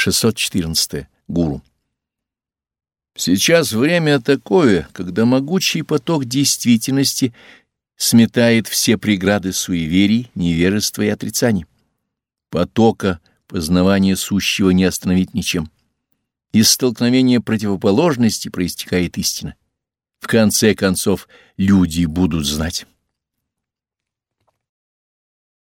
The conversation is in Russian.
614. Гуру. Сейчас время такое, когда могучий поток действительности сметает все преграды суеверий, невежества и отрицаний. Потока познавания сущего не остановить ничем. Из столкновения противоположности проистекает истина. В конце концов, люди будут знать.